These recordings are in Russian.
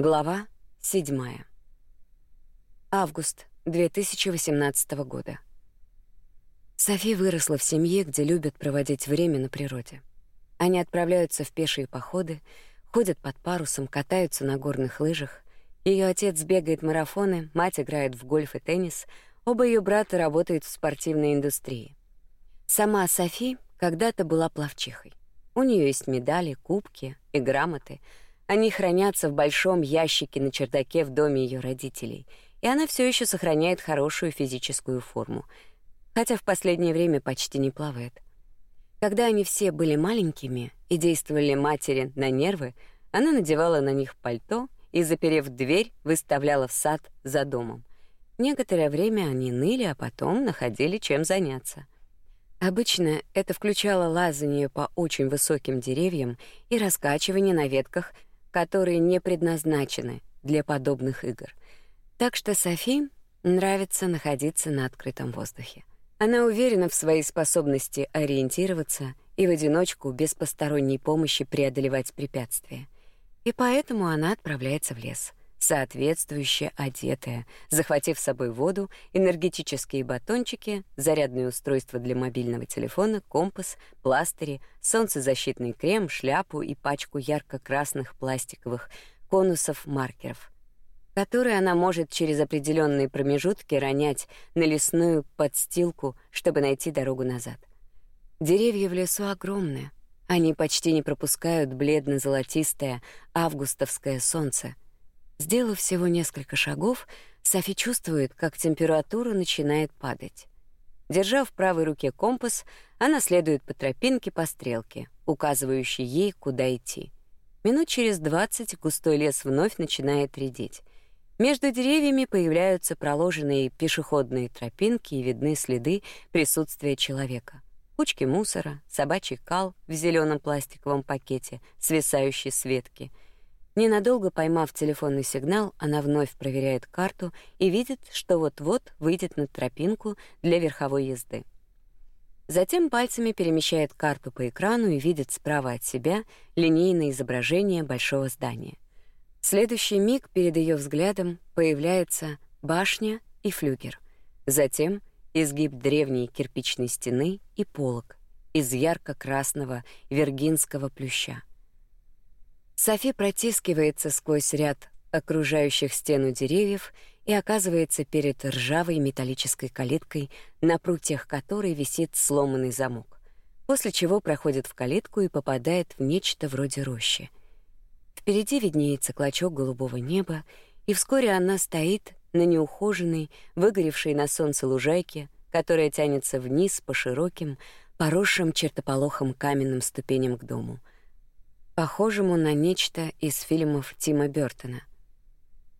Глава 7. Август 2018 года. Софи выросла в семье, где любят проводить время на природе. Они отправляются в пешие походы, ходят под парусом, катаются на горных лыжах. Ее отец бегает марафоны, мать играет в гольф и теннис, оба ее брата работают в спортивной индустрии. Сама Софи когда-то была пловчихой. У нее есть медали, кубки и грамоты — они хранятся в большом ящике на чердаке в доме ее родителей, и она все еще сохраняет хорошую физическую форму, хотя в последнее время почти не плавает. Когда они все были маленькими и действовали матери на нервы, она надевала на них пальто и, заперев дверь, выставляла в сад за домом. Некоторое время они ныли, а потом находили чем заняться. Обычно это включало лазание по очень высоким деревьям и раскачивание на ветках которые не предназначены для подобных игр. Так что Софи нравится находиться на открытом воздухе. Она уверена в своей способности ориентироваться и в одиночку без посторонней помощи преодолевать препятствия. И поэтому она отправляется в лес, соответствующе одетая, захватив с собой воду, энергетические батончики, зарядное устройство для мобильного телефона, компас, пластыри, солнцезащитный крем, шляпу и пачку ярко-красных пластиковых конусов-маркеров, которые она может через определенные промежутки ронять на лесную подстилку, чтобы найти дорогу назад. Деревья в лесу огромные. Они почти не пропускают бледно-золотистое августовское солнце — Сделав всего несколько шагов, Софи чувствует, как температура начинает падать. Держа в правой руке компас, она следует по тропинке по стрелке, указывающей ей, куда идти. Минут через двадцать густой лес вновь начинает редеть. Между деревьями появляются проложенные пешеходные тропинки и видны следы присутствия человека. Кучки мусора, собачий кал в зеленом пластиковом пакете, свисающий с ветки — Ненадолго поймав телефонный сигнал, она вновь проверяет карту и видит, что вот-вот выйдет на тропинку для верховой езды. Затем пальцами перемещает карту по экрану и видит справа от себя линейное изображение большого здания. В следующий миг перед ее взглядом появляется башня и флюгер. Затем изгиб древней кирпичной стены и полог из ярко-красного виргинского плюща. Софи протискивается сквозь ряд окружающих стену деревьев и оказывается перед ржавой металлической калиткой, на прутьях которой висит сломанный замок, после чего проходит в калитку и попадает в нечто вроде рощи. Впереди виднеется клочок голубого неба, и вскоре она стоит на неухоженной, выгоревшей на солнце лужайке, которая тянется вниз по широким, поросшим чертополохом каменным ступеням к дому — похожему на нечто из фильмов Тима Бёртона.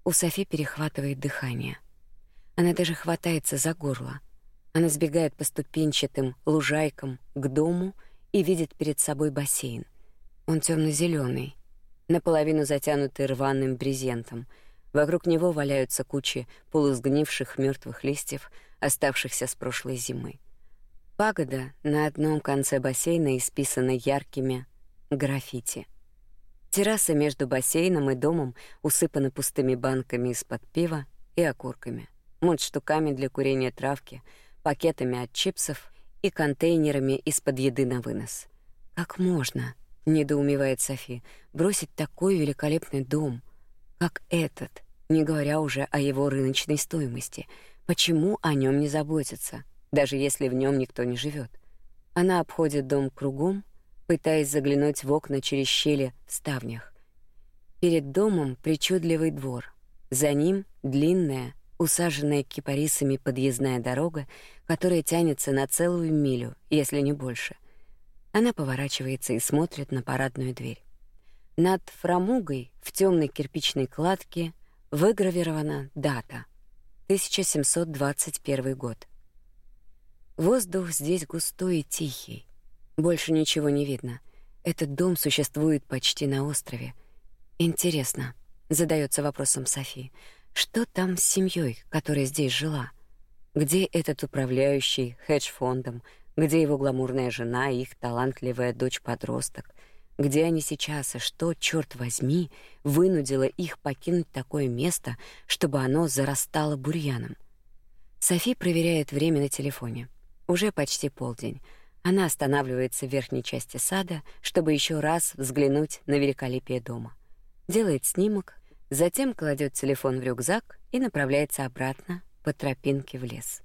У Софи перехватывает дыхание. Она даже хватается за горло. Она сбегает по ступенчатым лужайкам к дому и видит перед собой бассейн. Он темно зеленый наполовину затянутый рваным брезентом. Вокруг него валяются кучи полусгнивших мертвых листьев, оставшихся с прошлой зимы. Пагода на одном конце бассейна исписана яркими Граффити. Терраса между бассейном и домом усыпана пустыми банками из-под пива и окурками, мундштуками для курения травки, пакетами от чипсов и контейнерами из-под еды на вынос. Как можно, недоумевает Софи, бросить такой великолепный дом, как этот, не говоря уже о его рыночной стоимости? Почему о нем не заботятся, даже если в нем никто не живет? Она обходит дом кругом, пытаясь заглянуть в окна через щели в ставнях. Перед домом причудливый двор. За ним длинная, усаженная кипарисами подъездная дорога, которая тянется на целую милю, если не больше. Она поворачивается и смотрит на парадную дверь. Над фрамугой в темной кирпичной кладке выгравирована дата 1721 год. Воздух здесь густой и тихий. Больше ничего не видно. Этот дом существует почти на острове. Интересно, задается вопросом Софи. Что там с семьей, которая здесь жила? Где этот управляющий хедж-фондом? Где его гламурная жена и их талантливая дочь-подросток? Где они сейчас и что, черт возьми, вынудило их покинуть такое место, чтобы оно зарастало бурьяном? Софи проверяет время на телефоне. Уже почти полдень. Она останавливается в верхней части сада, чтобы еще раз взглянуть на великолепие дома. Делает снимок, затем кладет телефон в рюкзак и направляется обратно по тропинке в лес.